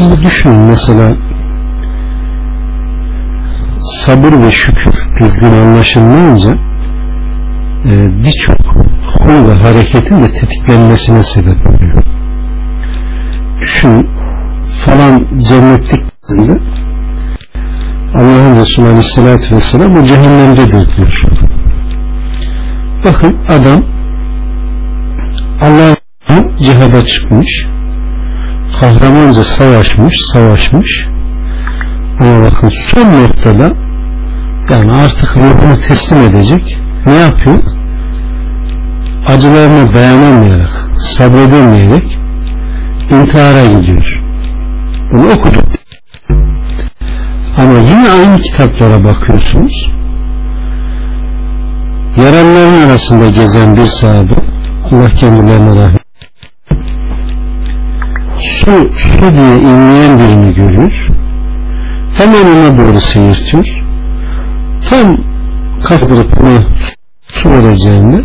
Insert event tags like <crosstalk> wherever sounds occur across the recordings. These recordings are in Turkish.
Şimdi düşünün mesela sabır ve şükür düzgün anlaşılmayınca e, birçok huy ve hareketin de tetiklenmesine sebep oluyor. Düşün falan cennetliklerinde Allah'ın Resulü Aleyhisselatü Vesselam o cehennemdedir diyor. Bakın adam Allah'ın cihada çıkmış kahramanca savaşmış savaşmış ama bakın son noktada yani artık ruhunu teslim edecek ne yapıyor? Acılarına dayanamayarak sabredemeyerek intihara gidiyor. Bunu okuduk. Ama yine aynı kitaplara bakıyorsunuz. Yaranların arasında gezen bir sahabe Allah kendilerine rahmet su, su diye inleyen birini görüyor. Hemen ona doğru seyirtiyor. Tam kaldırıp ona su vereceğinde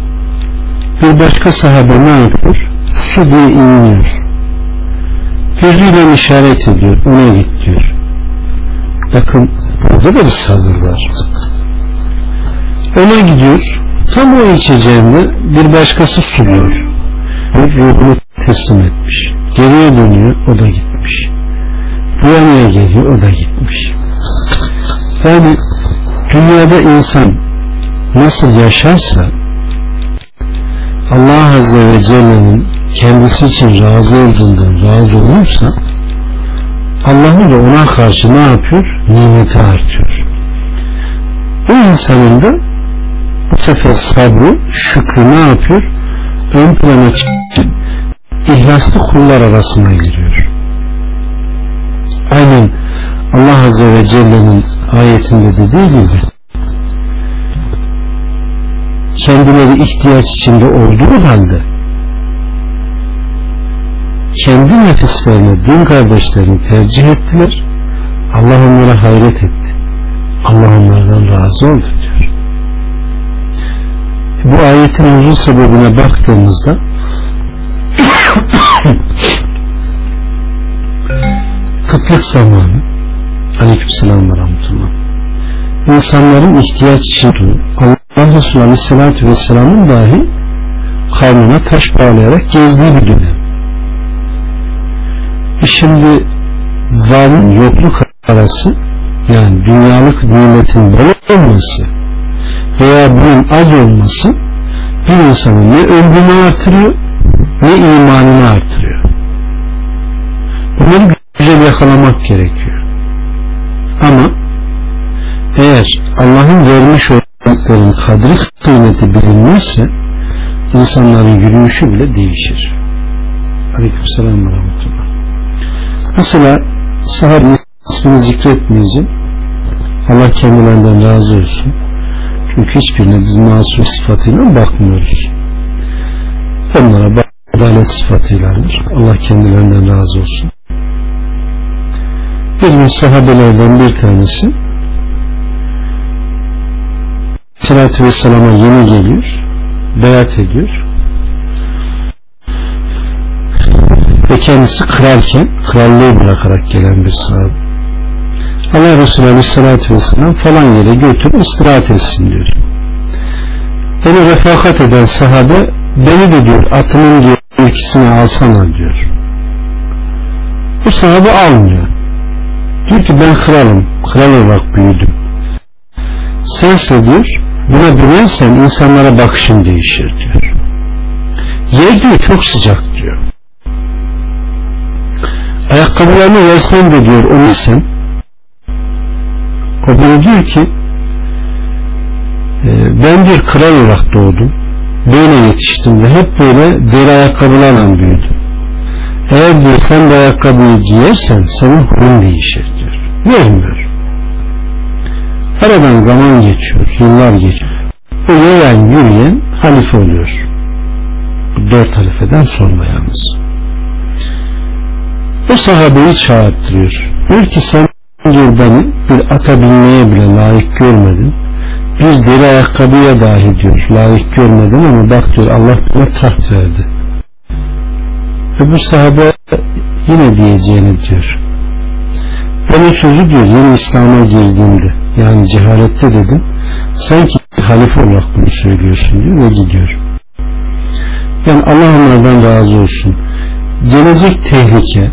bir başka sahabe ne yapıyor? Su diye inliyor. Gözüyle işaret ediyor. Ona git diyor. Bakın burada da bir sabır var. Ona gidiyor. Tam o içeceğinde bir başkası suluyor. Ruhunu teslim etmiş. Geriye dönüyor. O da gitmiş. Bu yanına geliyor. O da gitmiş. Yani dünyada insan nasıl yaşarsa Allah Azze ve Celle'nin kendisi için razı olduğundan razı olursa Allah'ın da ona karşı ne yapıyor? Nimeti artıyor. Bu insanın da bu sefer sabrı, şükrü ne yapıyor? Ön plana çıkıyor. İhlaslı kullar arasına giriyor. Aynen Allah Azze ve Celle'nin ayetinde dediği gibi kendileri ihtiyaç içinde olduğu halde kendi nefislerine din kardeşlerini tercih ettiler. Allah onlara hayret etti. Allah onlardan razı oldu diyor. Bu ayetin uzun sebebine baktığımızda <coughs> kıtlık zamanı aleykümselam ve rahmetullah insanların ihtiyaç için Allah Resulü Aleyhisselatü Vesselam'ın dahi karnına taş bağlayarak gezdiği bir dönem. E şimdi varın yokluk arası yani dünyalık nimetin bol olması veya bunun az olması bir insanın ne ömrünü artırıyor ne imanını artırıyor. Bunları güzel yakalamak gerekiyor. Ama eğer Allah'ın vermiş olduklarının kadri kıymeti bilinmezse insanların yürüyüşü bile değişir. Aleykümselam ve rahmetullah. Mesela sahabenin ismini zikretmeyeceğim. Allah kendilerinden razı olsun. Çünkü hiçbirine biz masum sıfatıyla bakmıyoruz. Onlara adalet sıfatıyladır. Allah kendilerinden razı olsun. Bir gün sahabelerden bir tanesi Aleyhisselatü Vesselam'a yeni geliyor beyat ediyor ve kendisi kralken krallığı bırakarak gelen bir sahabe Allah Resulü Aleyhisselatü Vesselam falan yere götür istirahat etsin diyor onu refakat eden sahabe beni de diyor atının diyor ikisini alsana diyor. Bu sahabe almıyor. Diyor ki ben kralım kral olarak büyüdüm. Sense diyor buna binersen insanlara bakışın değişir diyor. Yer diyor çok sıcak diyor. Ayakkabılarını versen de diyor onu sen o diyor ki e, ben bir kral olarak doğdum böyle yetiştim ve hep böyle deri ayakkabılarla büyüdüm. Eğer diyor sen bu ayakkabıyı giyersen senin huyun değişir diyor. Vermiyor aradan zaman geçiyor yıllar geçiyor. O yayan yürüyen halife oluyor. Dört halifeden sonra yalnız. O sahabeyi çağırttırıyor. Diyor ki sen diyor beni bir ata binmeye bile layık görmedin bir deri ayakkabıya dahi diyor layık görmedin ama bak diyor Allah bana taht verdi ve bu sahabe yine diyeceğini diyor Onun sözü diyor yeni İslam'a girdiğimde yani cehalette dedim sanki halife olarak bunu söylüyorsun diyor ve gidiyor. Yani Allah onlardan razı olsun. Gelecek tehlike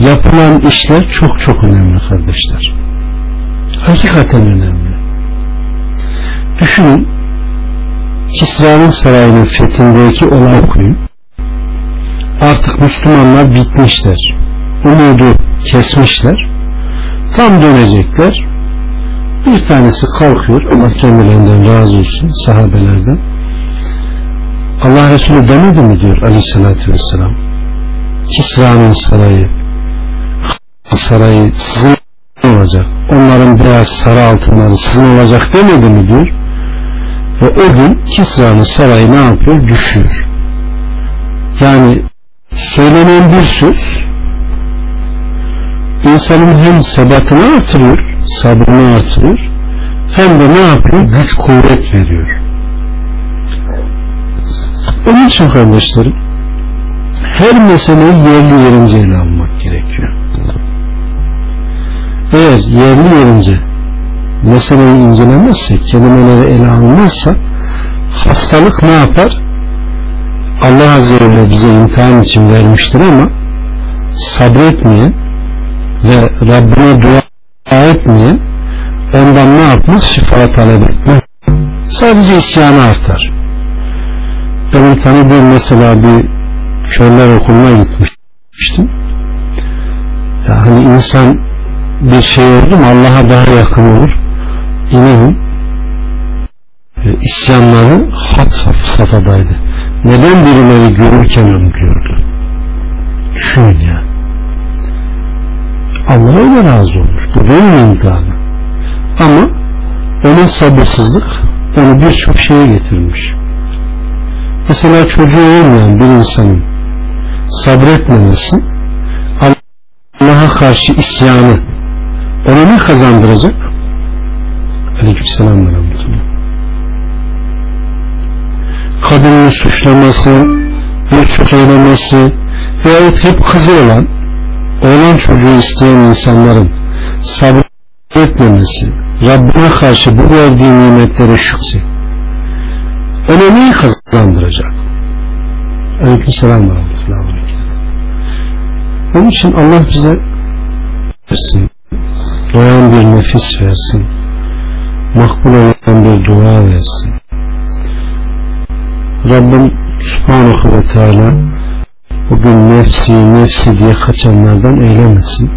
yapılan işler çok çok önemli kardeşler. Hakikaten önemli. Düşünün Kisra'nın sarayının fethindeki olay okuyun. Artık Müslümanlar bitmişler. Umudu kesmişler. Tam dönecekler. Bir tanesi kalkıyor. Allah kendilerinden razı olsun sahabelerden. Allah Resulü demedi mi diyor aleyhissalatü vesselam. Kisra'nın sarayı sarayı sizin olacak. Onların beyaz sarı altınları sizin olacak demedi mi diyor. Ve o gün Kisra'nın sarayı ne yapıyor? Düşüyor. Yani söylenen bir söz insanın hem sebatını artırıyor, sabrını artırıyor hem de ne yapıyor? Güç kuvvet veriyor. Onun için kardeşlerim her meseleyi yerli yerince ele almak gerekiyor. Eğer yerli yerince meseleyi incelemezsek, kelimeleri ele almazsak hastalık ne yapar? Allah Azze ve Celle bize imtihan için vermiştir ama sabretmeyen ve Rabbine dua etmeyen ondan ne yapmaz? Şifa talep etmez. Sadece isyanı artar. Benim tanıdığım mesela bir körler okuluna gitmiştim. Yani insan bir şey oldu mu Allah'a daha yakın olur. İnanın e, isyanları hat safhadaydı. Neden birileri görürken onu gördü? Düşünün ya. Allah öyle razı olmuş. Bu benim imtihanı. Ama onun sabırsızlık onu birçok şeye getirmiş. Mesela çocuğu olmayan bir insanın sabretmemesi Allah'a karşı isyanı ona ne kazandıracak? Aleykümselam ve rahmetullah. Kadının suçlaması, birçok söylemesi veyahut hep kızı olan oğlan çocuğu isteyen insanların sabretmemesi, Rabbine karşı bu verdiği nimetlere şükrü ona neyi kazandıracak? Aleykümselam ve rahmetullah. Onun için Allah bize versin, doyan bir nefis versin, makbul olan bir dua versin. Rabbim Subhanahu ve Teala bugün nefsi nefsi diye kaçanlardan eylemesin.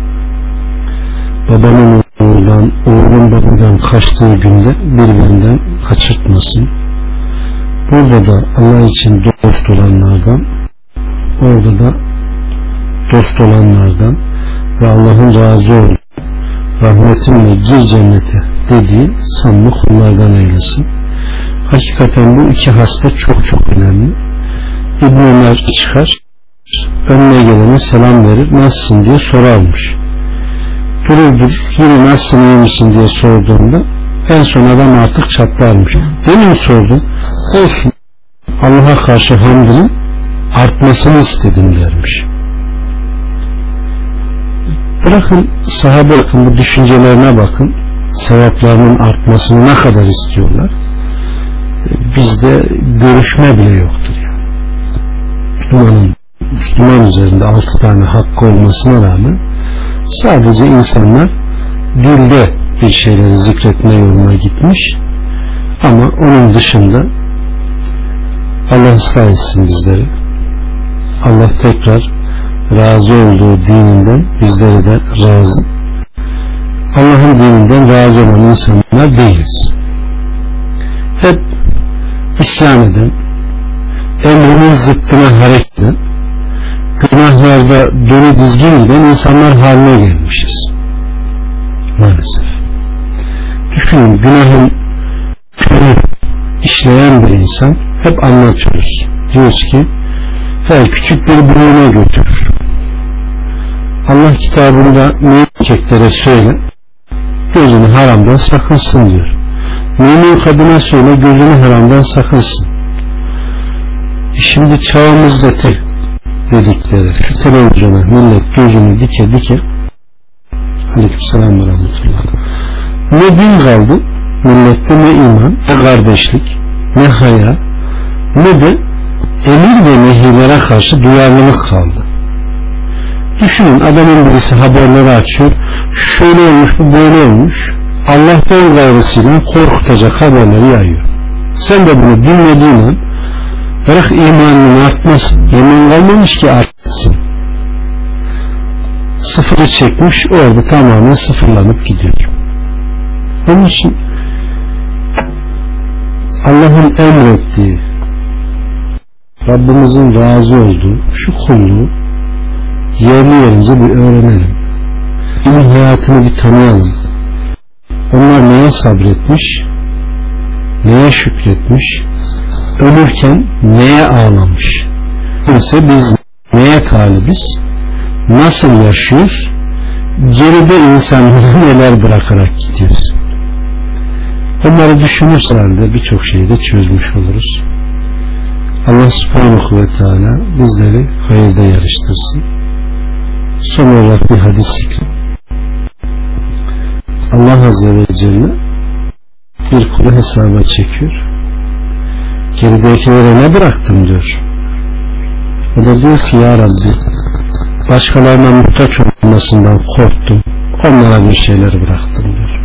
Babanın oğuldan, oğlun babadan kaçtığı günde birbirinden kaçırtmasın. Burada da Allah için dost olanlardan, orada da dost olanlardan ve Allah'ın razı olduğu rahmetimle gir cennete dediği samimi kullardan eylesin. Hakikaten bu iki hasta çok çok önemli. İbn Ömer çıkar, önüne gelene selam verir, nasılsın diye sorarmış. Durur durur, yine nasılsın iyi misin diye sorduğunda en son adam artık çatlarmış. Demin sordu, olsun Allah'a karşı hamdının artmasını istedim dermiş. Bırakın sahabe bu düşüncelerine bakın sevaplarının artmasını ne kadar istiyorlar? Bizde görüşme bile yoktur yani. Müslümanın Müslüman üzerinde altı tane hakkı olmasına rağmen sadece insanlar dilde bir şeyleri zikretme yoluna gitmiş. Ama onun dışında Allah ıslah etsin bizleri. Allah tekrar razı olduğu dininden bizleri de razı Allah'ın dininden razı olan insanlar değiliz. Hep isyan eden emrinin zıttına hareket eden günahlarda dolu dizgin giden insanlar haline gelmişiz. Maalesef. Düşünün günahın körü işleyen bir insan hep anlatıyoruz. Diyoruz ki her küçük bir buluğuna götürür Allah kitabında müminkeklere söyle gözünü haramdan sakınsın diyor mümin kadına söyle gözünü haramdan sakınsın şimdi çağımızdaki dedikleri şu televizyona millet gözünü dike dike Aleykümselam ve rahmetullah. Ne din kaldı, millette ne iman, ne kardeşlik, ne haya, ne de emir ve nehirlere karşı duyarlılık kaldı. Düşünün adamın birisi haberleri açıyor. Şöyle olmuş bu böyle olmuş. Allah'tan gayrısıyla korkutacak haberleri yayıyor. Sen de bunu dinlediğin an bırak imanın artmasın. Yemin kalmamış ki artsın. Sıfırı çekmiş orada tamamen sıfırlanıp gidiyor. Onun için Allah'ın emrettiği Rabbimizin razı olduğu şu kulluğu yerli yerince bir öğrenelim. Onun hayatını bir tanıyalım. Onlar neye sabretmiş, neye şükretmiş, ölürken neye ağlamış. Ise biz neye talibiz, nasıl yaşıyor, geride insanlara <laughs> neler bırakarak gidiyoruz. Onları düşünürse halde birçok şeyi de çözmüş oluruz. Allah subhanahu ve teala bizleri hayırda yarıştırsın. Son olarak bir hadis zikri. Allah Azze ve Celle bir kulu hesaba çekiyor. Geridekilere ne bıraktım diyor. O da diyor ki ya Rabbi başkalarına muhtaç olmasından korktum. Onlara bir şeyler bıraktım diyor.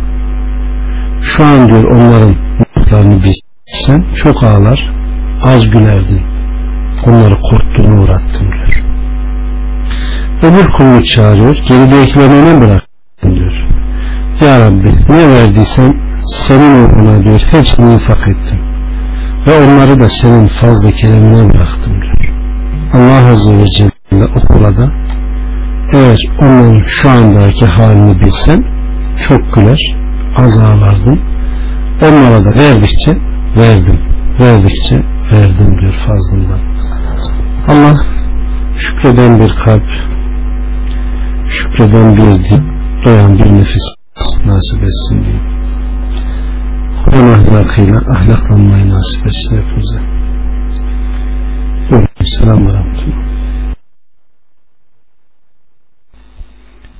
Şu an diyor onların mutluluklarını bilsen çok ağlar az gülerdin. Onları korktuğuna uğrattım diyor. Öbür kulunu çağırıyor. Geridekilerine ne bıraktın diyor. Ya Rabbi ne verdiysen senin uğruna diyor hepsini infak ettim. Ve onları da senin fazla kelamına bıraktım diyor. Allah Azze ve Celle okula da eğer onların şu andaki halini bilsen çok güler az ağlardın onlara da verdikçe verdim verdikçe verdim diyor fazlından Allah şükreden bir kalp şükreden bir dip doyan bir nefis nasip etsin diye Kur'an ahlakıyla ahlaklanmayı nasip etsin hepimize. Selamun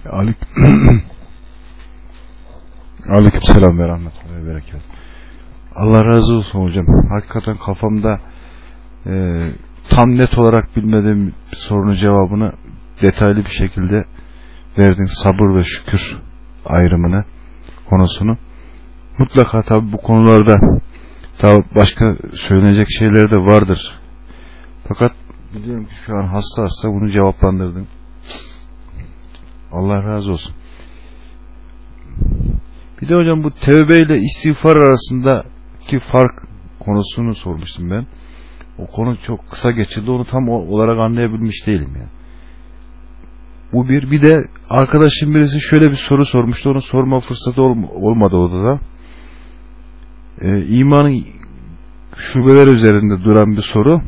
Aleyküm. <clears throat> Aleyküm selam ve rahmetullahi ve berekat. Allah razı olsun hocam. Hakikaten kafamda e, tam net olarak bilmediğim sorunun cevabını detaylı bir şekilde verdin. Sabır ve şükür ayrımını konusunu. Mutlaka tabi bu konularda tabi başka söylenecek şeyler de vardır. Fakat biliyorum ki şu an hasta hasta bunu cevaplandırdın. Allah razı olsun. Bir de hocam bu tevbe ile istiğfar arasındaki fark konusunu sormuştum ben. O konu çok kısa geçildi. Onu tam olarak anlayabilmiş değilim yani. Bu bir. Bir de arkadaşım birisi şöyle bir soru sormuştu. Onu sorma fırsatı olmadı odada. Ee, imanın şubeler üzerinde duran bir soru.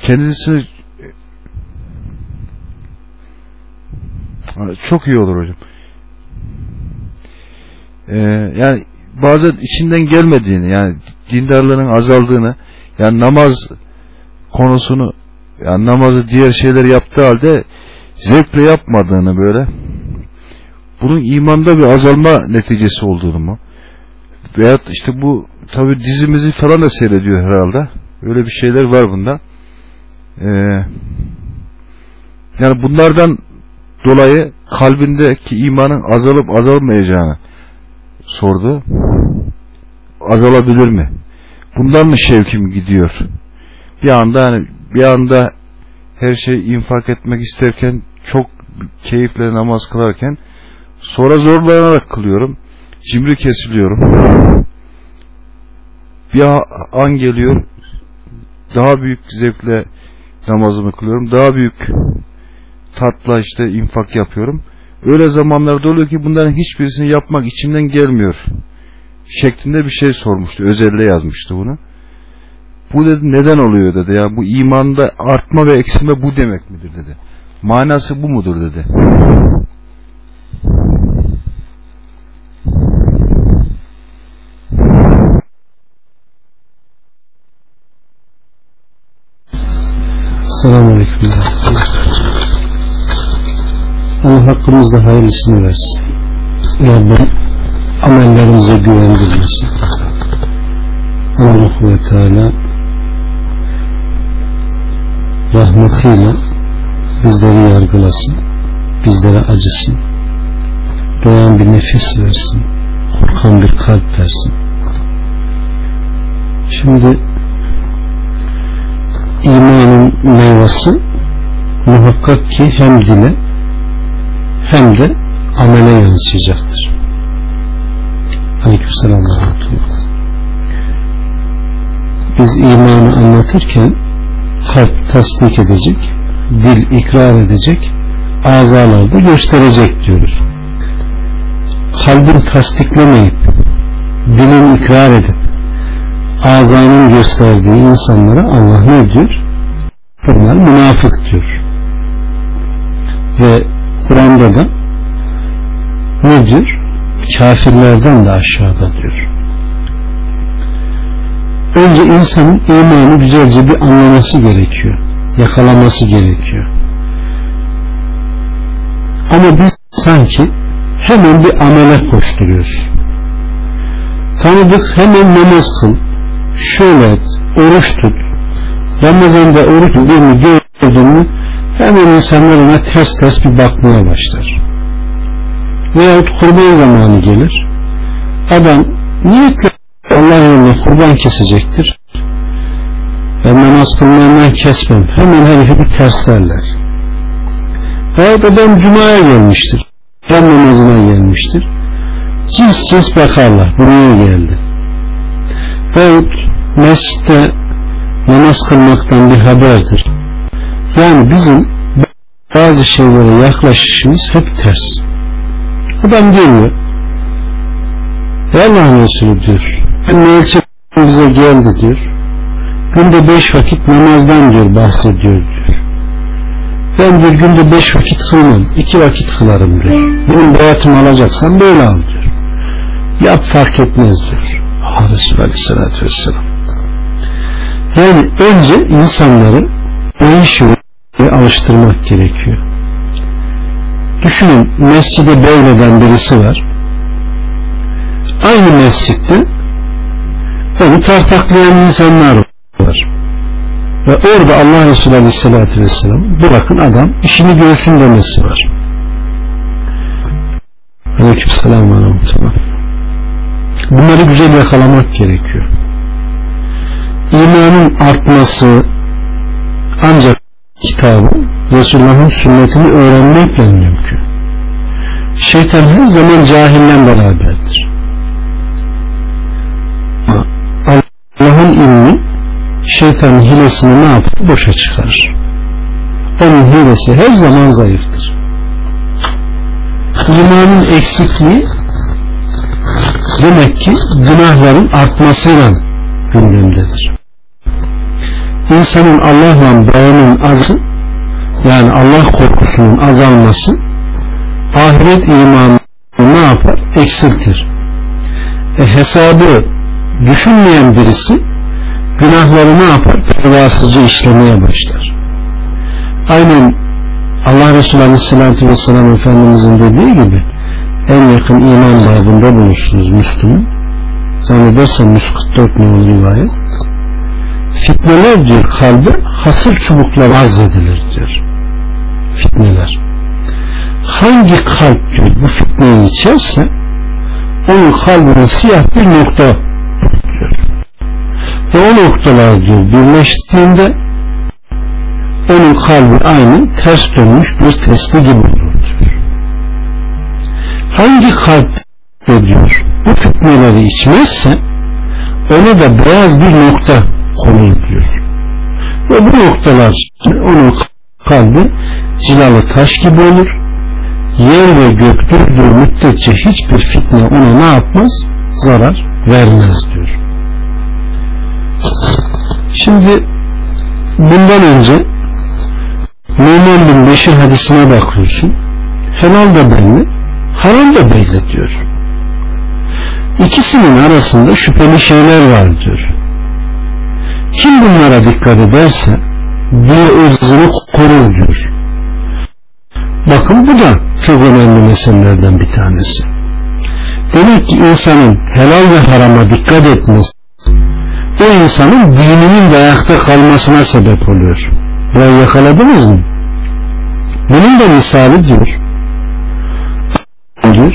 Kendisini çok iyi olur hocam. Ee, yani bazen içinden gelmediğini yani dindarlığının azaldığını yani namaz konusunu yani namazı diğer şeyler yaptığı halde zevkle yapmadığını böyle bunun imanda bir azalma neticesi olduğunu mu veyahut işte bu tabi dizimizi falan da seyrediyor herhalde öyle bir şeyler var bunda ee, yani bunlardan dolayı kalbindeki imanın azalıp azalmayacağını sordu. Azalabilir mi? Bundan mı şevkim gidiyor? Bir anda hani bir anda her şey infak etmek isterken çok keyifle namaz kılarken sonra zorlanarak kılıyorum. Cimri kesiliyorum. Bir an geliyor daha büyük zevkle namazımı kılıyorum. Daha büyük tatla işte infak yapıyorum. Öyle zamanlarda oluyor ki bunların hiçbirisini yapmak içimden gelmiyor. Şeklinde bir şey sormuştu. Özelde yazmıştı bunu. Bu dedi neden oluyor dedi. Ya bu imanda artma ve eksilme bu demek midir dedi. Manası bu mudur dedi. Selamun Aleyküm. Allah hakkımızda hayırlısını versin. Rabbim amellerimize güvendirmesin. Allah ve Teala rahmetiyle bizleri yargılasın, bizlere acısın, doyan bir nefis versin, korkan bir kalp versin. Şimdi imanın meyvesi muhakkak ki hem dile hem de amele yansıyacaktır. Aleykümselam ve Biz imanı anlatırken kalp tasdik edecek, dil ikrar edecek, azalarda gösterecek diyoruz. Kalbin tasdiklemeyip, dilin ikrar edip, azanın gösterdiği insanlara Allah ne diyor? Bunlar münafık diyor. Ve Kur'an'da da ne diyor? Kafirlerden de aşağıda diyor. Önce insanın imanı güzelce bir anlaması gerekiyor. Yakalaması gerekiyor. Ama biz sanki hemen bir amele koşturuyoruz. Tanıdık hemen namaz kıl, şöyle et, oruç tut. Ramazan'da oruç birini gördün mü hemen insanlar ona ters ters bir bakmaya başlar. Veyahut kurban zamanı gelir. Adam niyetle Allah yolunda kurban kesecektir. Ben namaz kılmayandan kesmem. Hemen herifi bir terslerler. Veyahut adam cumaya gelmiştir. Ben namazına gelmiştir. Cins cins bakarlar. Buraya geldi. Veyahut mescitte namaz kılmaktan bir haberdir. Yani bizim bazı şeylere yaklaşışımız hep ters. Adam geliyor. Ey Allah'ın Resulü diyor. Elçi bize geldi diyor. Günde beş vakit namazdan diyor bahsediyor diyor. Ben bir günde beş vakit kılmam. iki vakit kılarım diyor. Benim bayatımı alacaksan böyle al diyor. Yap fark etmez diyor. Allah Resulü Aleyhisselatü Vesselam. Yani önce insanları işi alıştırmak gerekiyor. Düşünün mescide beyleden birisi var. Aynı mescitte onu tartaklayan insanlar var. Ve orada Allah Resulü Aleyhisselatü Vesselam bırakın adam işini görsün demesi var. Aleyküm selam ve rahmetullah. Bunları güzel yakalamak gerekiyor. İmanın artması ancak kitabı Resulullah'ın sünnetini öğrenmekle mümkün. Şeytan her zaman cahille beraberdir. Allah'ın ilmi şeytanın hilesini ne yapar? Boşa çıkarır. Onun hilesi her zaman zayıftır. İmanın eksikliği demek ki günahların artmasıyla gündemdedir. İnsanın Allah'la bağının azı yani Allah korkusunun azalması ahiret imanını ne yapar? Eksiltir. E, hesabı düşünmeyen birisi günahları ne yapar? Pervasızca işlemeye başlar. Aynen Allah Resulü Aleyhisselatü Vesselam Efendimizin dediği gibi en yakın iman babında bulursunuz Müslüm'ün. Zannedersem 144 numaralı rivayet. Fitneler diyor kalbi hasır çubukla arz edilir diyor. Fitneler. Hangi kalp diyor bu fitneyi içerse onun kalbine siyah bir nokta. Ve o noktalar diyor birleştiğinde onun kalbi aynı ters dönmüş bir testi gibi olur diyor. Hangi kalp diyor bu fitneleri içmezse ona da beyaz bir nokta konur diyor. Ve bu noktalar onun kalbi cilalı taş gibi olur. Yer ve gök durduğu müddetçe hiçbir fitne ona ne yapmaz? Zarar vermez diyor. Şimdi bundan önce Numan bin Beşir hadisine bakıyorsun. Helal da belli, haram da belli diyor. İkisinin arasında şüpheli şeyler var diyor. Kim bunlara dikkat ederse bir ırzını korur diyor. Bakın bu da çok önemli meselelerden bir tanesi. Demek ki insanın helal ve harama dikkat etmesi o insanın dininin de ayakta kalmasına sebep oluyor. Burayı yakaladınız mı? Bunun da misali diyor. diyor.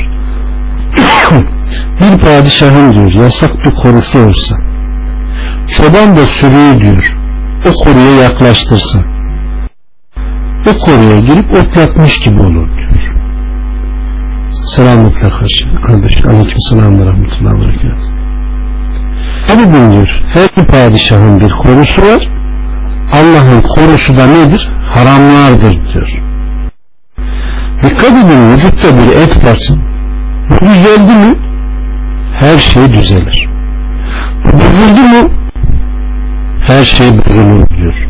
<coughs> bir padişahın diyor yasak bir korusu olsa çoban da sürüyü diyor o koruya yaklaştırsa o koruya girip otlatmış gibi olur diyor. Selametle karşı. Aleyküm selam ve rahmetullahi ve berekatuhu. Hadi diyor her bir padişahın bir korusu var. Allah'ın korusu da nedir? Haramlardır diyor. Dikkat edin vücutta bir et parça. Bu düzeldi mi? Her şey düzelir. Bu bozuldu mu? Her şey bozulur diyor.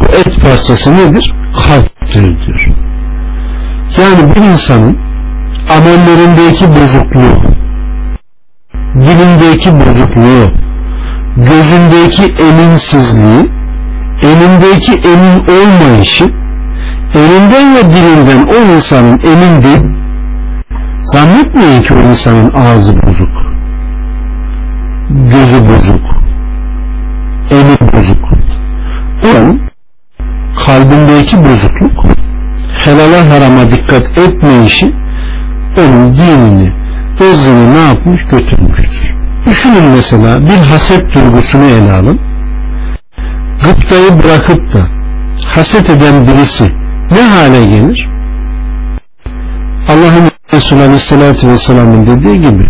Bu et parçası nedir? Kalptir diyor. Yani bir insanın amellerindeki bozukluğu, dilindeki bozukluğu, gözündeki eminsizliği, elindeki emin olmayışı, elinden ve dilinden o insanın emin değil, zannetmeyin ki o insanın ağzı bozuk, gözü bozuk, eli bozuk. Onun kalbindeki bozukluk, helala harama dikkat etmeyişi, onun dinini, ırzını ne yapmış götürmüştür. Düşünün mesela bir haset duygusunu ele alın. Gıptayı bırakıp da haset eden birisi ne hale gelir? Allah'ın Resulü Aleyhisselatü Vesselam'ın dediği gibi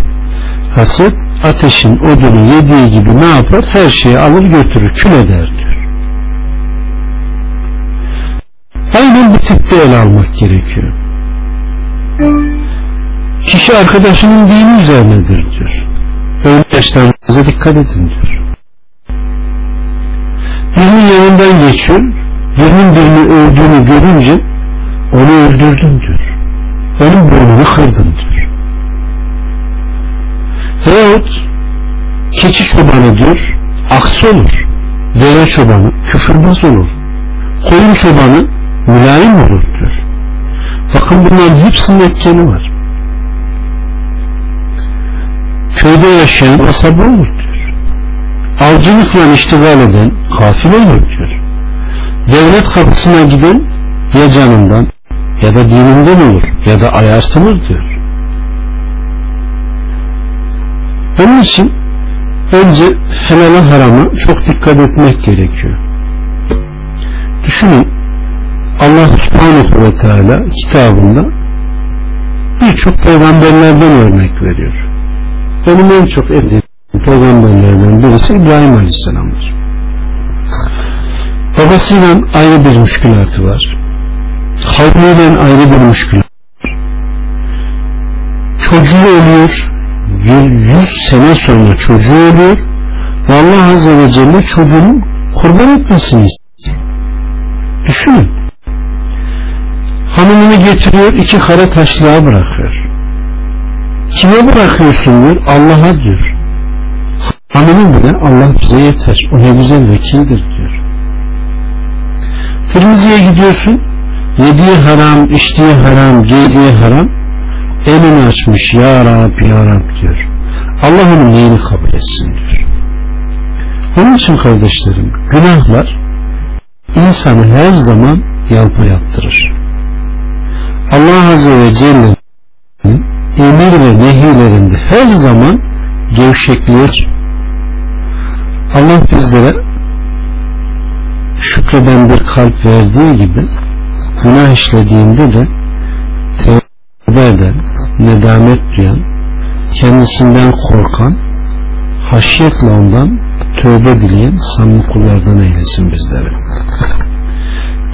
haset ateşin odunu yediği gibi ne yapar? Her şeyi alır götürür, kül eder diyor. Aynen bu tipte ele almak gerekiyor. Kişi arkadaşının dini üzerinedir diyor. Öyle yaşlarınıza dikkat edin diyor. Birinin yanından geçiyor, birinin birini öldüğünü görünce onu öldürdün diyor. Onun burnunu kırdın diyor. Veyahut keçi çobanı diyor, aksi olur. Deve çobanı küfürbaz olur. Koyun çobanı mülayim olur diyor. Bakın bunların hepsinin etkeni var. Köyde yaşayan kasaba olur diyor. Avcılıkla iştigal eden kafil olur diyor. Devlet kapısına giden ya canından ya da dininden olur ya da ayartılır diyor. Onun için önce helala harama çok dikkat etmek gerekiyor. Düşünün Allah subhanahu ve teala kitabında birçok peygamberlerden örnek veriyor. Benim en çok edindiğim peygamberlerden birisi İbrahim Aleyhisselam'dır. Babasıyla ayrı bir müşkülatı var. Kavmiyle ayrı bir müşkülat var. Çocuğu ölüyor. Yüz sene sonra çocuğu ölüyor. Ve Allah Azze ve Celle çocuğunu kurban etmesini. Düşünün. Hanımını getiriyor iki kara taşlığa bırakıyor. Kime bırakıyorsun diyor? Allah'a diyor. Hanımı bile Allah bize yeter. O ne güzel vekildir diyor. Tirmizi'ye gidiyorsun. Yediği haram, içtiği haram, giydiği haram. Elini açmış ya Rab ya Rab diyor. Allah onun neyini kabul etsin diyor. Onun için kardeşlerim günahlar insanı her zaman yalpa yaptırır. Allah Azze ve Celle'nin emir ve nehilerinde her zaman gevşekliğe Allah bizlere şükreden bir kalp verdiği gibi günah işlediğinde de tevbe eden, nedamet duyan, kendisinden korkan, haşiyetle ondan tövbe dileyen samimi kullardan eylesin bizleri.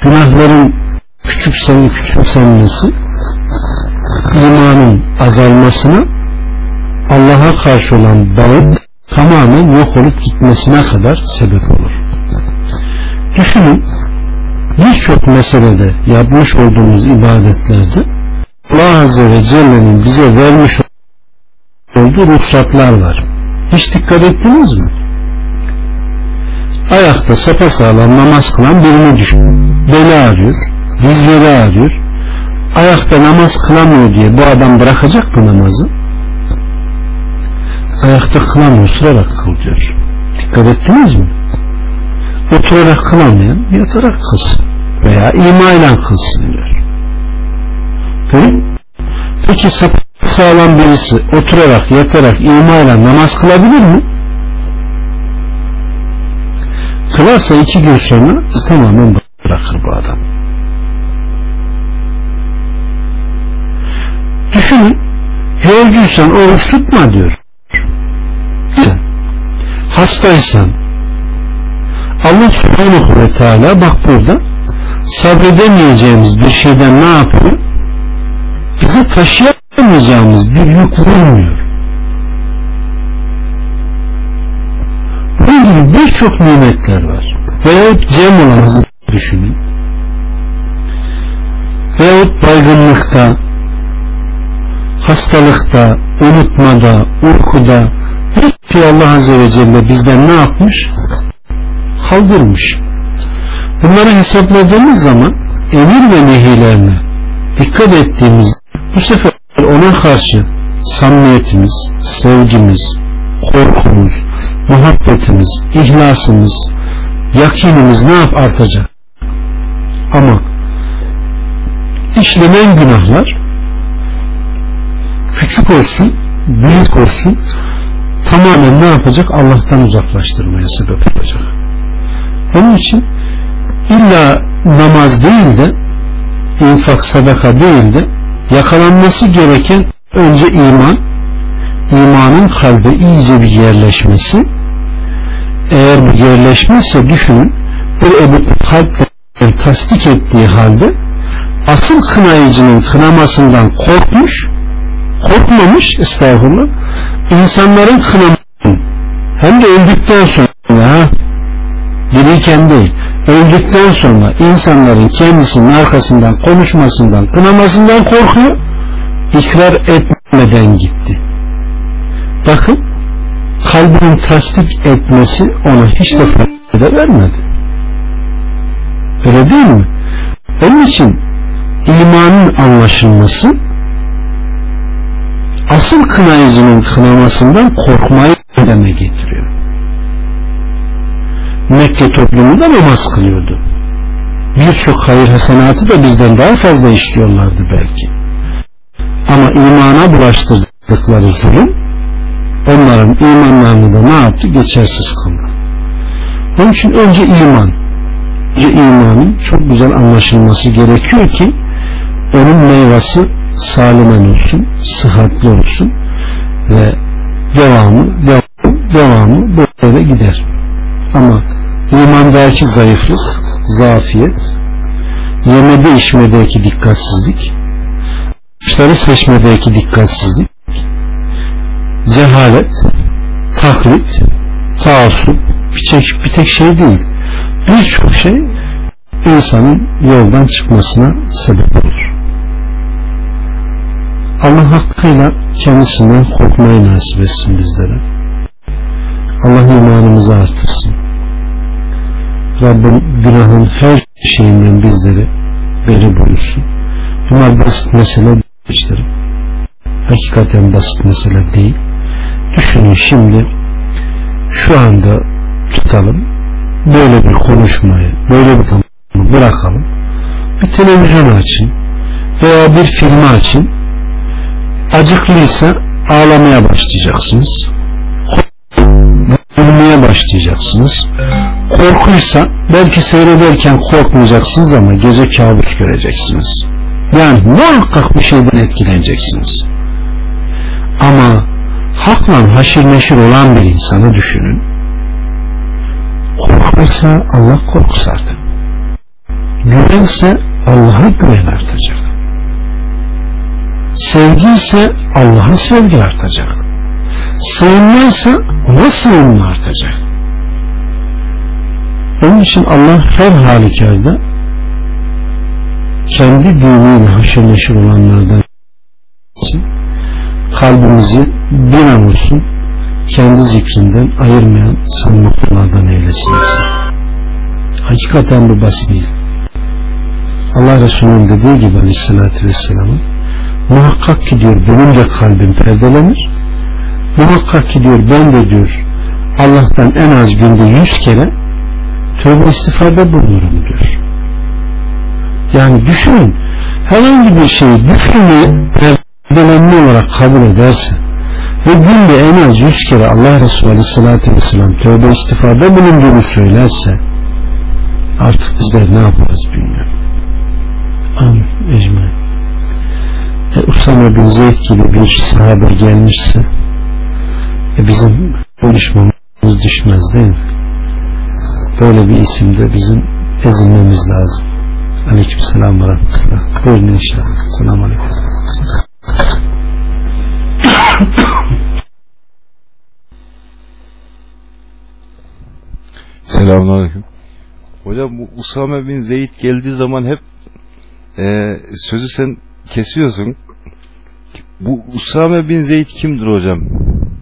Günahların küçük sayı küçümsenmesi imanın azalmasına Allah'a karşı olan bağın tamamen yok olup gitmesine kadar sebep olur. Düşünün birçok meselede yapmış olduğumuz ibadetlerde Allah Azze ve Celle'nin bize vermiş olduğu ruhsatlar var. Hiç dikkat ettiniz mi? Ayakta sapasağlam namaz kılan birini düşün. Bela arıyor. dizleri ağrıyor ayakta namaz kılamıyor diye bu adam bırakacak mı namazı? Ayakta kılamıyor oturarak kıl diyor dikkat ettiniz mi? Oturarak kılamayan yatarak kılsın veya imayla kılsın diyor. Peki sağlam birisi oturarak yatarak imayla namaz kılabilir mi? Kılarsa iki gün sonra tamamen bırakır bu adam düşünün. Yolcuysan oruç tutma diyor. Hastaysan Allah subhanahu ve teala bak burada sabredemeyeceğimiz bir şeyden ne yapıyor? Bize taşıyamayacağımız bir yük vurmuyor. Bunun gibi birçok nimetler var. Veyahut cem olanızı düşünün. Veyahut baygınlıkta hastalıkta unutmada uykuda hep Allah Azze ve Celle bizden ne yapmış kaldırmış bunları hesapladığımız zaman emir ve nehilerine dikkat ettiğimiz bu sefer ona karşı samimiyetimiz, sevgimiz, korkumuz, muhabbetimiz, ihlasımız, yakinimiz ne yap artacak? Ama işlenen günahlar küçük olsun, büyük olsun tamamen ne yapacak? Allah'tan uzaklaştırmaya sebep olacak. Onun için illa namaz değil de infak sadaka değil de yakalanması gereken önce iman imanın kalbe iyice bir yerleşmesi eğer bu yerleşmezse düşünün bir Ebu kalple tasdik ettiği halde asıl kınayıcının kınamasından korkmuş korkmamış estağfurullah. İnsanların kınamasından hem de öldükten sonra diriyken değil. Öldükten sonra insanların kendisinin arkasından konuşmasından kınamasından korkuyor. İkrar etmeden gitti. Bakın kalbinin tasdik etmesi ona hiç de fayda vermedi. Öyle değil mi? Onun için imanın anlaşılması asıl kınayıcının kınamasından korkmayı deme getiriyor Mekke toplumunda namaz kılıyordu. Birçok hayır hasenatı da bizden daha fazla işliyorlardı belki. Ama imana bulaştırdıkları zulüm onların imanlarını da ne yaptı? Geçersiz kıldı. Onun için önce iman önce imanın çok güzel anlaşılması gerekiyor ki onun meyvesi salimen olsun, sıhhatli olsun ve devamı, devamı, devamı böyle gider. Ama imandaki zayıflık, zafiyet, yemede içmedeki dikkatsizlik, işleri seçmedeki dikkatsizlik, cehalet, taklit, taassup bir tek, bir tek şey değil. Birçok şey insanın yoldan çıkmasına sebep olur. Allah hakkıyla kendisinden korkmayı nasip etsin bizlere. Allah imanımızı artırsın. Rabbim günahın her şeyinden bizleri beri buyursun. Bunlar basit mesele işlerim. Hakikaten basit mesele değil. Düşünün şimdi şu anda tutalım böyle bir konuşmayı böyle bir tanımı bırakalım bir televizyon açın veya bir filmi açın acıklıysa ağlamaya başlayacaksınız. Gülmeye başlayacaksınız. Korkuysa belki seyrederken korkmayacaksınız ama gece kabus göreceksiniz. Yani muhakkak bir şeyden etkileneceksiniz. Ama hakla haşir neşir olan bir insanı düşünün. Korkuysa Allah korkusu artık güvense Allah'a güven artacak sevgi ise Allah'a sevgi artacak sığınma ise ona sığınma artacak onun için Allah her halükarda kendi diniyle haşır neşir olanlardan için kalbimizi bir an olsun kendi zikrinden ayırmayan sanma kullardan eylesin. Hakikaten bu basit değil. Allah Resulü'nün dediği gibi aleyhissalatü vesselamın muhakkak ki diyor benim de kalbim perdelenir muhakkak ki diyor ben de diyor Allah'tan en az günde yüz kere tövbe istifade bulunurum diyor yani düşünün herhangi bir şeyi düşünmeyi perdelenme olarak kabul ederse ve günde en az yüz kere Allah Resulü Aleyhisselatü Vesselam tövbe istifade bulunduğunu söylerse artık bizler ne yaparız bilmiyorum. Amin. Ecmaîn. E, Usame bin Zeyd gibi bir sahabe gelmişse e, bizim konuşmamız düşmez değil mi? Böyle bir isimde bizim ezilmemiz lazım. Aleyküm selam ve rahmetullah. Buyurun inşallah. Selamun aleyküm. <coughs> Selamünaleyküm. Hocam bu Usame bin Zeyd geldiği zaman hep e, sözü sen kesiyorsun. Bu Usame bin Zeyd kimdir hocam?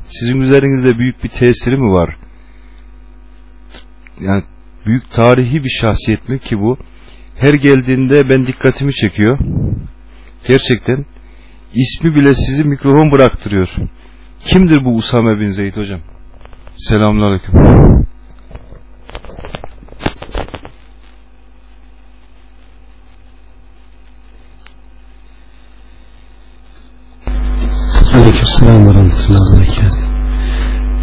Sizin üzerinizde büyük bir tesiri mi var? Yani büyük tarihi bir şahsiyet mi ki bu? Her geldiğinde ben dikkatimi çekiyor. Gerçekten ismi bile sizi mikrofon bıraktırıyor. Kimdir bu Usame bin Zeyd hocam? Selamünaleyküm. Aleykümselam ve rahmetullahi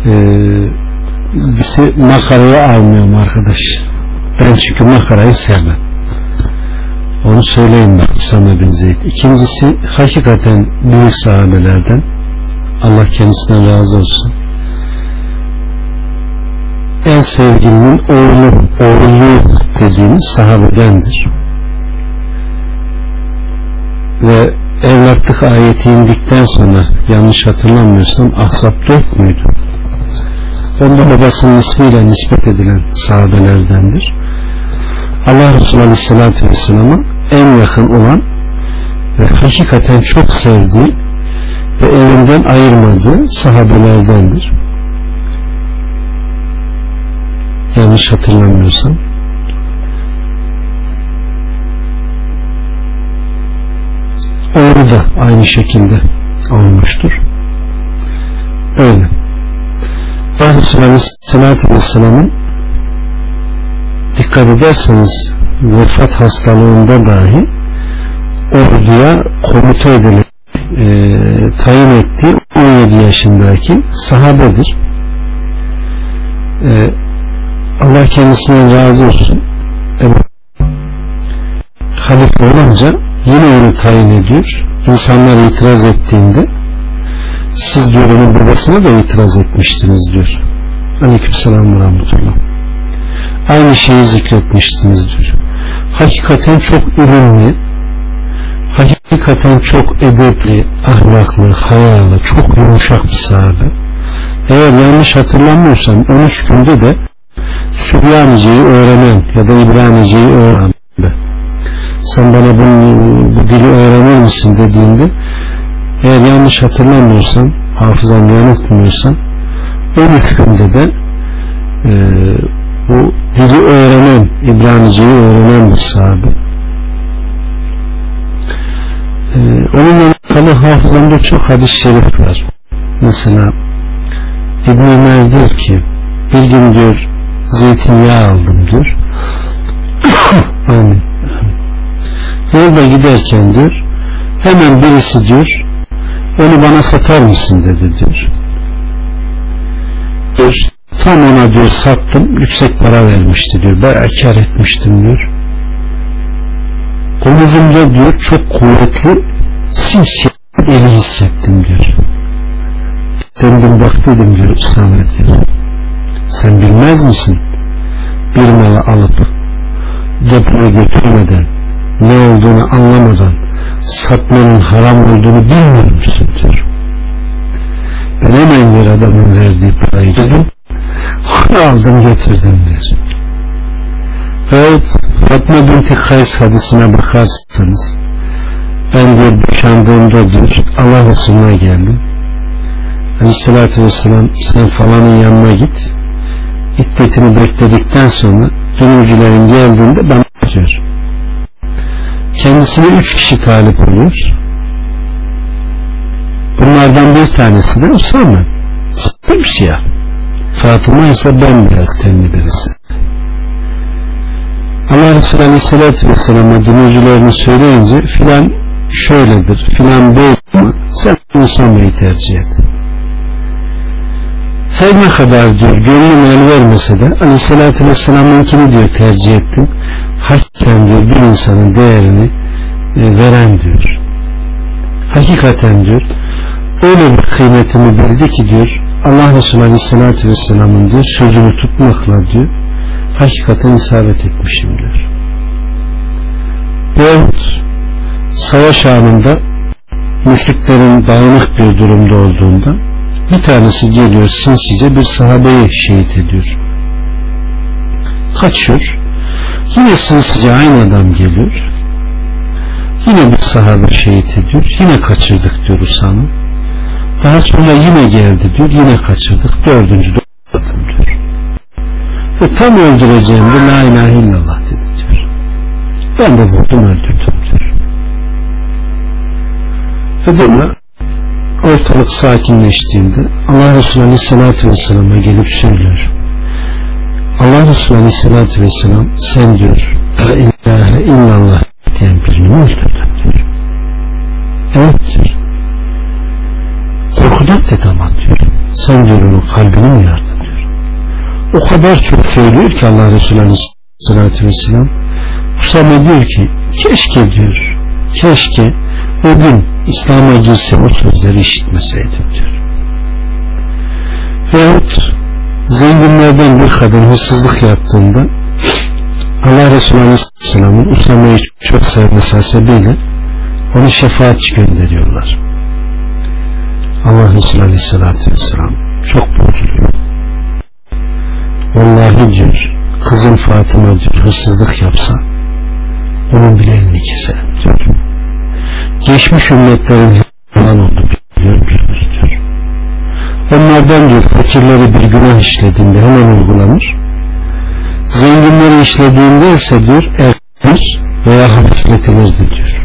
ee, bizi makaraya almıyorum arkadaş. Ben çünkü makarayı sevmem. Onu söyleyeyim ben Usame bin Zeyd. İkincisi hakikaten büyük sahabelerden Allah kendisinden razı olsun. En sevgilinin oğlu, oğulluğu dediğimiz sahabedendir. Ve evlatlık ayeti indikten sonra yanlış hatırlamıyorsam Ahzab 4 müydü? Onda babasının ismiyle nispet edilen sahabelerdendir. Allah Resulü Aleyhisselatü Vesselam'ın en yakın olan ve hakikaten çok sevdiği ve elinden ayırmadığı sahabelerdendir. Yanlış hatırlamıyorsam. Oğlu da aynı şekilde olmuştur. Öyle. Aleyhisselatü Vesselam'ın dikkat ederseniz vefat hastalığında dahi orduya komuta edilen e, tayin ettiği 17 yaşındaki sahabedir. E, Allah kendisinden razı olsun. Ebu halife olunca yine onu tayin ediyor. İnsanlar itiraz ettiğinde siz diyor onun babasına da itiraz etmiştiniz diyor. Aleykümselam ve rahmetullah. Aynı şeyi zikretmiştiniz diyor. Hakikaten çok ilimli, hakikaten çok edepli, ahlaklı, hayalı, çok yumuşak bir sahabe. Eğer yanlış hatırlamıyorsam 13 günde de Süryanice'yi öğrenen ya da İbranice'yi öğrenen sen bana bu, bu dili öğrenir misin dediğinde eğer yanlış hatırlamıyorsam hafızam yanıltmıyorsam 13 günde de e, bu dili öğrenen İbranice'yi öğrenen bir sahabe. E, onunla alakalı hafızamda çok hadis-i şerif var. Mesela İbn Ömer diyor ki bir gün diyor zeytinyağı aldım diyor. <coughs> Amin yolda giderken diyor hemen birisi diyor onu bana satar mısın? dedi diyor. diyor tam ona diyor sattım yüksek para vermişti diyor bayağı kar etmiştim diyor. Omuzumda diyor çok kuvvetli simsiyah eli hissettim diyor. Döndüm baktıydım diyor Usame diyor sen bilmez misin? Bir malı alıp depoya götürmeden ne olduğunu anlamadan satmanın haram olduğunu bilmiyor musun diyor. Ben hemen diyor adamın verdiği parayı dedim. Onu aldım getirdim diyor. Evet Fatma binti Kays hadisine bakarsanız ben diyor boşandığımda diyor Allah Resulüne geldim. Aleyhissalatü Vesselam sen falanın yanına git. İddetini bekledikten sonra dönücülerin geldiğinde ben diyor kendisine üç kişi talip oluyor. Bunlardan bir tanesi de Usame. Simsiyah. Fatıma ise bembeyaz tenli birisi. Allah Resulü Aleyhisselatü Vesselam'a dinleyicilerini söyleyince filan şöyledir, filan böyle ama sen Usame'yi tercih et. Her ne kadar diyor gönlüm el vermese de Aleyhisselatü Vesselam'ınkini diyor tercih ettim. Hakikaten diyor bir insanın değerini e, veren diyor. Hakikaten diyor öyle bir kıymetimi bildi ki diyor Allah Resulü Aleyhisselatü Vesselam'ın diyor sözünü tutmakla diyor hakikaten isabet etmişim diyor. Yahut savaş anında müşriklerin dağınık bir durumda olduğunda bir tanesi geliyor sinsice bir sahabeyi şehit ediyor. Kaçıyor. Yine sinsice aynı adam geliyor. Yine bir sahabe şehit ediyor. Yine kaçırdık diyor Usama. Daha sonra yine geldi diyor. Yine kaçırdık. Dördüncü adam diyor. Ve tam öldüreceğimde la ilahe illallah dedi diyor. Ben de vurdum öldürdüm diyor. Ve sonra ortalık sakinleştiğinde Allah Resulü Aleyhisselatü Vesselam'a gelip söylüyor. Allah Resulü Aleyhisselatü Vesselam sen diyor La ilahe illallah diyen birini öldürdün diyor. Evet diyor. Korkudan ama diyor. Sen diyor onun kalbini mi yardın diyor. O kadar çok söylüyor ki Allah Resulü Aleyhisselatü Vesselam Usame diyor ki keşke diyor keşke o gün İslam'a girse o sözleri işitmeseydim diyor. Veyahut zenginlerden bir kadın hırsızlık yaptığında Allah Resulü Aleyhisselam'ın Usame'yi çok sevmesi hasebiyle onu şefaatçi gönderiyorlar. Allah Resulü Aleyhisselatü Vesselam çok bozuluyor. Vallahi diyor kızım Fatıma diyor hırsızlık yapsa onun bile elini keserim. Geçmiş ümmetlerin helal oldu biliyor musunuz. Onlardan diyor fakirleri bir günah işlediğinde hemen uygulanır. Zenginleri işlediğinde ise diyor erkenir veya hafifletilirdi diyor.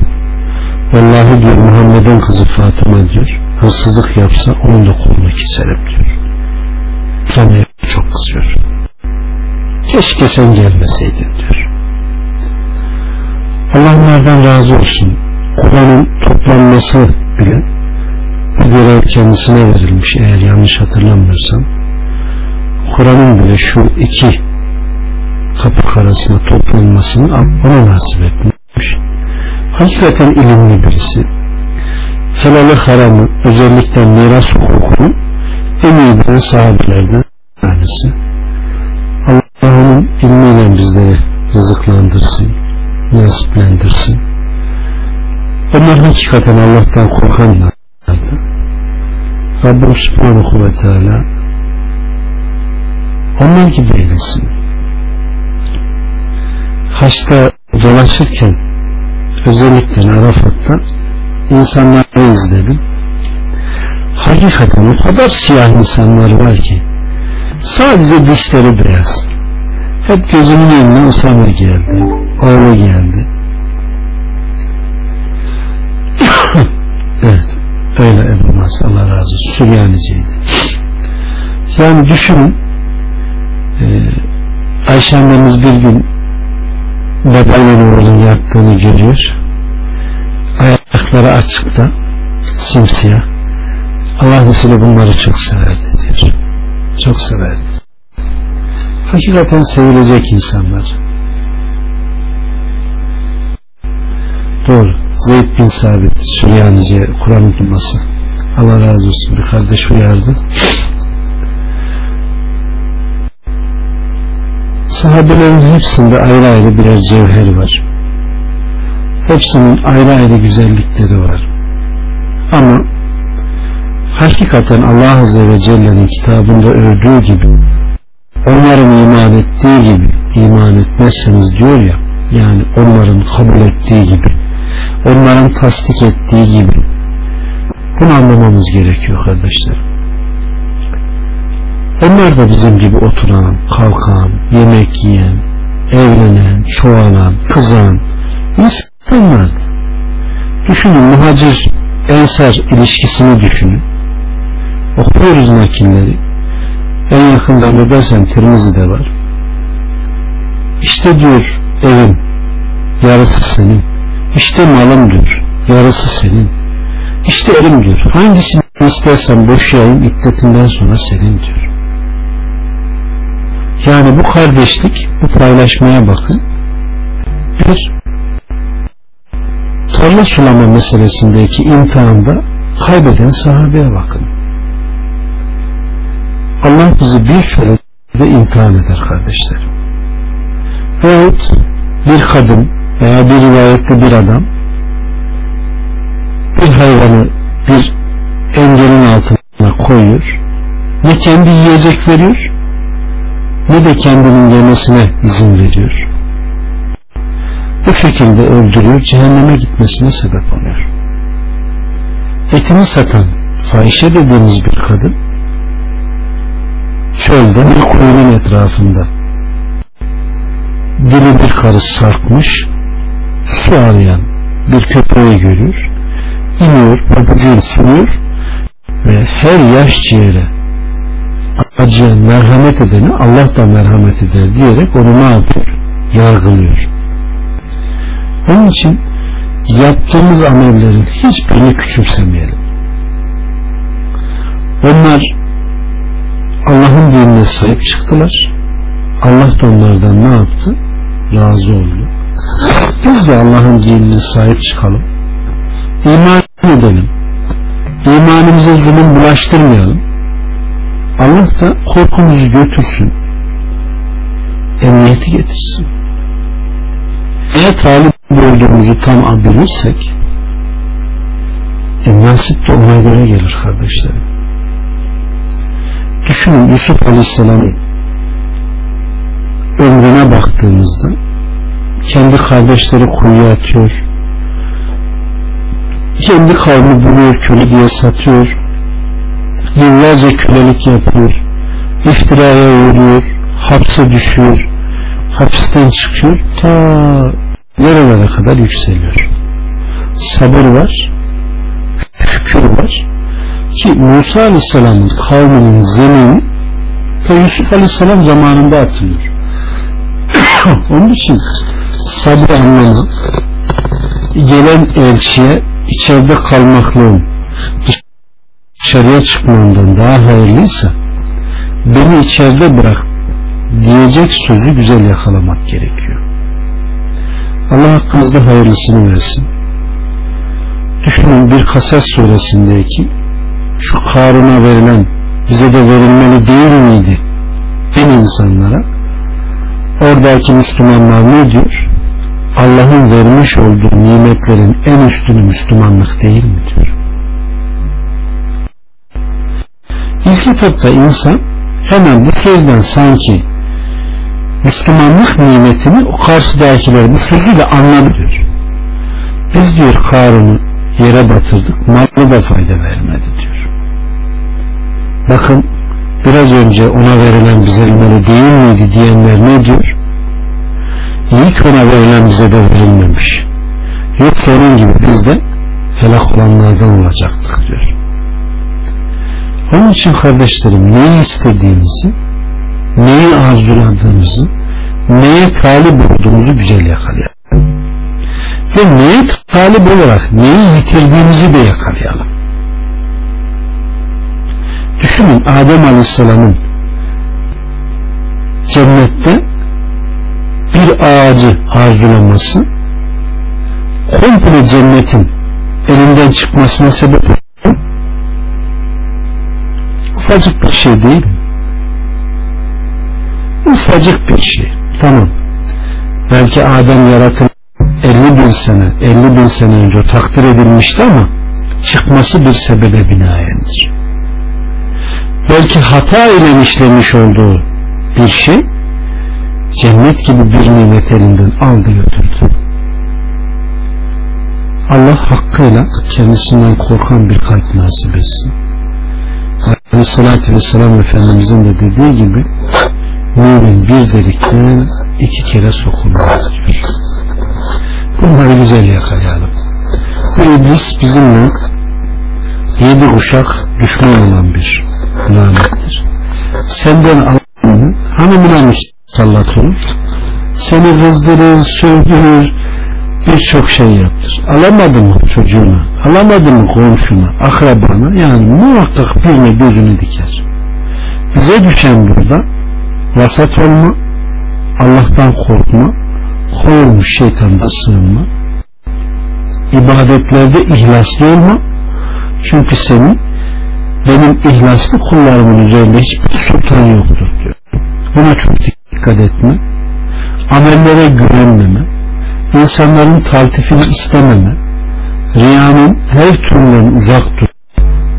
Vallahi diyor Muhammed'in kızı Fatıma diyor hırsızlık yapsa onun da kolunu keserim diyor. Sana çok kızıyor. Keşke sen gelmeseydin diyor. Allah onlardan razı olsun. Kur'an'ın toplanması bile bu görev kendisine verilmiş eğer yanlış hatırlamıyorsam. Kur'an'ın bile şu iki kapı arasında toplanmasını ona nasip etmiş. Hakikaten ilimli birisi. Helalı haramı özellikle miras hukukunu en iyi bilen sahabelerden tanesi. Allah onun ilmiyle bizleri rızıklandırsın, nasiplendirsin. Onlar hakikaten Allah'tan korkanlardı. Rabbim Subhanahu ve Teala onlar gibi eylesin. Haçta dolaşırken özellikle Arafat'ta insanları izledim. Hakikaten o kadar siyah insanlar var ki sadece dişleri beyaz. Hep gözümün önüne Usame geldi. Oğlu geldi. evet. Öyle Ebu Mas Allah razı olsun. Süryaniciydi. Yani düşünün e, Ayşe annemiz bir gün babayla oğlun yattığını görüyor. Ayakları açıkta simsiyah. Allah Resulü bunları çok severdi diyor. Çok severdi. Hakikaten sevilecek insanlar. Doğru. Zeyd bin Sabit Süryanice Kur'an okuması. Allah razı olsun bir kardeş uyardı. Sahabelerin hepsinde ayrı ayrı birer cevher var. Hepsinin ayrı ayrı güzellikleri var. Ama hakikaten Allah Azze ve Celle'nin kitabında övdüğü gibi onların iman ettiği gibi iman etmezseniz diyor ya yani onların kabul ettiği gibi onların tasdik ettiği gibi bunu anlamamız gerekiyor kardeşler onlar da bizim gibi oturan kalkan, yemek yiyen evlenen, çoğalan, kızan insanlardı. Düşünün muhacir ensar ilişkisini düşünün. Okuyoruz nakilleri. En yakın zannedersem Tirmizi'de var. İşte diyor evim yarısı senin. İşte malım diyor yarısı senin. İşte elim diyor. Hangisini istersen boşayayım iddetinden sonra senin diyor. Yani bu kardeşlik, bu paylaşmaya bakın. Bir tarla sulama meselesindeki imtihanda kaybeden sahabeye bakın. Allah bizi birçok de imtihan eder kardeşlerim. Veyahut bir kadın veya bir rivayette bir adam bir hayvanı bir engelin altına koyuyor. Ne kendi yiyecek veriyor ne de kendinin yemesine izin veriyor. Bu şekilde öldürüyor cehenneme gitmesine sebep oluyor. Etini satan fahişe dediğimiz bir kadın çölde bir kuyunun etrafında dili bir karı sarkmış su arayan bir köpeği görüyor iniyor pabucunu sürüyor ve her yaş ciğere acıya merhamet edeni Allah da merhamet eder diyerek onu ne yapıyor? Yargılıyor. Onun için yaptığımız amellerin hiçbirini küçümsemeyelim. Onlar Allah'ın dinine sahip çıktılar. Allah da onlardan ne yaptı? Razı oldu. Biz de Allah'ın dinine sahip çıkalım. İman edelim. İmanımıza zulüm bulaştırmayalım. Allah da korkumuzu götürsün. Emniyeti getirsin. Eğer talip olduğumuzu tam bilirsek e, nasip de ona göre gelir kardeşlerim. Düşünün Yusuf Aleyhisselam'ın ömrüne baktığımızda kendi kardeşleri kuyuya atıyor. Kendi kavmi buluyor köle diye satıyor. Yıllarca kölelik yapıyor. İftiraya uğruyor hapse düşüyor. Hapisten çıkıyor ta nerelere kadar yükseliyor. Sabır var şükür var. Ki Musa Aleyhisselam'ın kavminin zemini ta Yusuf Aleyhisselam zamanında atılıyor. <coughs> Onun için sabır anlamı gelen elçiye içeride kalmaklığım dışarıya çıkmamdan daha hayırlıysa beni içeride bırak diyecek sözü güzel yakalamak gerekiyor. Allah hakkımızda hayırlısını versin. Düşünün bir Kasas suresindeki şu Karun'a verilen bize de verilmeli değil miydi? En insanlara oradaki Müslümanlar ne diyor? Allah'ın vermiş olduğu nimetlerin en üstünü Müslümanlık değil mi diyor. İlk etapta insan hemen bu sözden sanki Müslümanlık nimetini o karşıdakiler bu sözüyle anladı diyor. Biz diyor Karun'u yere batırdık malı da fayda vermedi diyor. Bakın biraz önce ona verilen bize vermeli değil miydi diyenler ne diyor? İlk ona verilen bize de verilmemiş. Yoksa onun gibi biz de helak olanlardan olacaktık diyor. Onun için kardeşlerim neyi istediğimizi, neyi arzuladığımızı, neye talip olduğumuzu güzel yakalayalım. Ve neye talip olarak neyi yitirdiğimizi de yakalayalım. Düşünün Adem Aleyhisselam'ın cennette ağacı arzulaması komple cennetin elinden çıkmasına sebep olur. Ufacık bir şey değil? Ufacık bir şey. Tamam. Belki Adem yaratım 50 bin sene, 50 bin sene önce takdir edilmişti ama çıkması bir sebebe binaendir. Belki hata ile işlemiş olduğu bir şey cennet gibi bir nimet elinden aldı götürdü. Allah hakkıyla kendisinden korkan bir kalp nasip etsin. Aleyhissalatü vesselam Efendimizin de dediği gibi mümin bir delikten iki kere sokulmaz diyor. Bunları güzel yakalayalım. Bu iblis bizimle yedi kuşak düşman olan bir lanettir. Senden Allah'ın hanımına olur. Seni kızdırır, sövdürür, birçok şey yaptır. Alamadı mı çocuğuna, alamadı mı komşuna, akrabana yani muhakkak birine gözünü diker. Bize düşen burada vasat olma, Allah'tan korkma, kovulmuş şeytanda sığınma, ibadetlerde ihlaslı olma, çünkü senin benim ihlaslı kullarımın üzerinde hiçbir sultan yoktur diyor. Buna çok dikkat etme. Amellere güvenmeme, insanların taltifini istememe, riyanın her türünden uzak dur,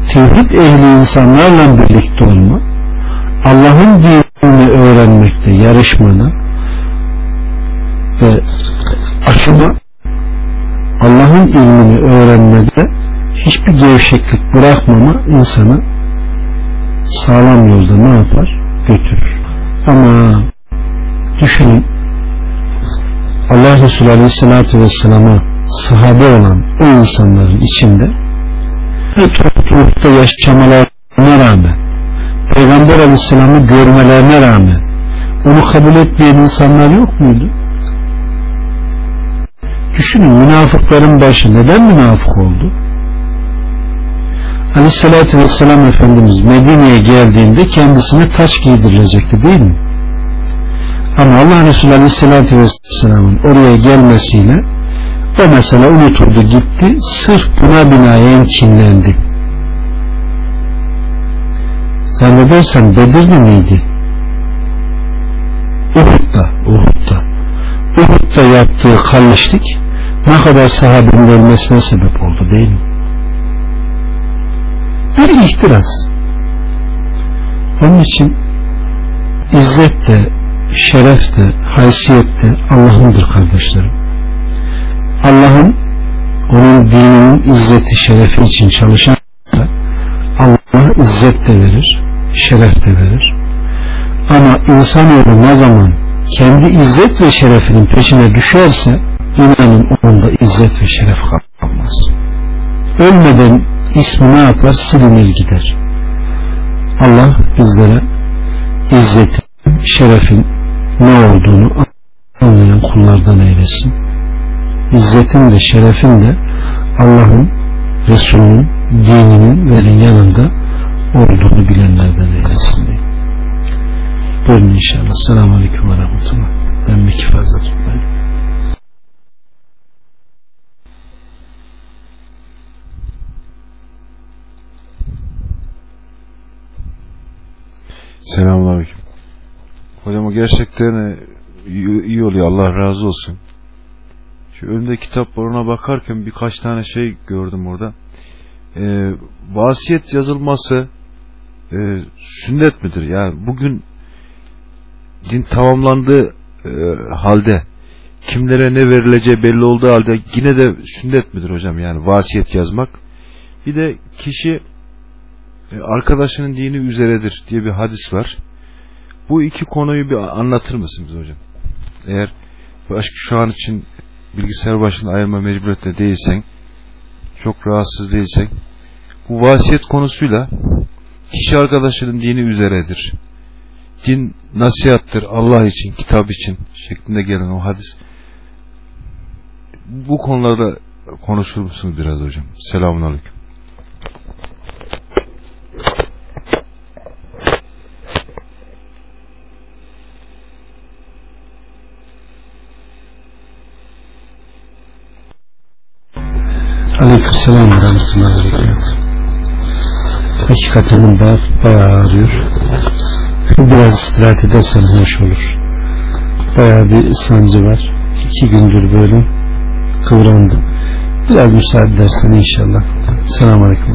tevhid ehli insanlarla birlikte olma, Allah'ın dinini öğrenmekte yarışmana ve aşıma Allah'ın ilmini öğrenmede hiçbir gevşeklik bırakmama insanı sağlam yolda ne yapar? Götürür. Ama düşünün Allah Resulü Aleyhisselatü Vesselam'a sahabe olan o insanların içinde toplulukta yaşamalarına rağmen Peygamber Aleyhisselam'ı görmelerine rağmen onu kabul etmeyen insanlar yok muydu? Düşünün münafıkların başı neden münafık oldu? Aleyhissalatü Vesselam Efendimiz Medine'ye geldiğinde kendisine taç giydirilecekti değil mi? Ama Allah Resulü Aleyhisselatü Vesselam'ın oraya gelmesiyle o mesele unutuldu gitti. Sırf buna binaen kinlendi. Zannedersem Bedirli miydi? Uhud'da, Uhud'da. Uhud'da yaptığı kalleşlik ne kadar sahabenin ölmesine sebep oldu değil mi? Bir ihtiras. Onun için izzet de, şeref de, haysiyet de Allah'ındır kardeşlerim. Allah'ın onun dininin izzeti, şerefi için çalışan Allah izzet de verir, şeref de verir. Ama insanoğlu ne zaman kendi izzet ve şerefinin peşine düşerse inanın onda izzet ve şeref kalmaz. Ölmeden ismi ne yapar? Silinir gider. Allah bizlere izzetin, şerefin ne olduğunu anlayan kullardan eylesin. İzzetin de şerefin de Allah'ın, Resulünün, dininin verin yanında olduğunu bilenlerden eylesin diye. Buyurun inşallah. Selamun Aleyküm ve Rahmetullah. Ben bir fazla tutmayayım. Selamünaleyküm. Hocam o gerçekten e, iyi, oluyor. Allah razı olsun. Şu önümde kitap var ona bakarken birkaç tane şey gördüm orada. Ee, vasiyet yazılması e, sünnet midir? Yani bugün din tamamlandığı e, halde kimlere ne verileceği belli olduğu halde yine de sünnet midir hocam? Yani vasiyet yazmak. Bir de kişi e, arkadaşının dini üzeredir diye bir hadis var. Bu iki konuyu bir anlatır mısınız hocam? Eğer şu an için bilgisayar başında ayırma mecburiyetinde değilsen, çok rahatsız değilsen, bu vasiyet konusuyla kişi arkadaşının dini üzeredir. Din nasihattır Allah için, kitap için şeklinde gelen o hadis. Bu konularda konuşur musunuz biraz hocam? Selamun Aleyküm. Aleyküm selam ve rahmetullahi ve berekatuhu. Hakikaten bayağı, bayağı ağrıyor. Biraz istirahat edersen hoş olur. Bayağı bir sancı var. İki gündür böyle kıvrandım. Biraz müsaade edersen inşallah. Selamun Aleyküm